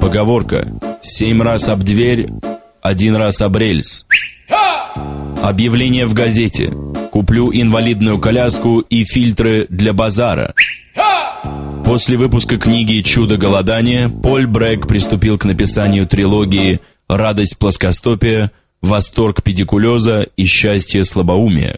Поговорка «Семь раз об дверь, один раз об рельс». Объявление в газете «Куплю инвалидную коляску и фильтры для базара». После выпуска книги «Чудо голодания» Поль Брэк приступил к написанию трилогии «Радость плоскостопия», «Восторг педикулеза» и «Счастье слабоумия».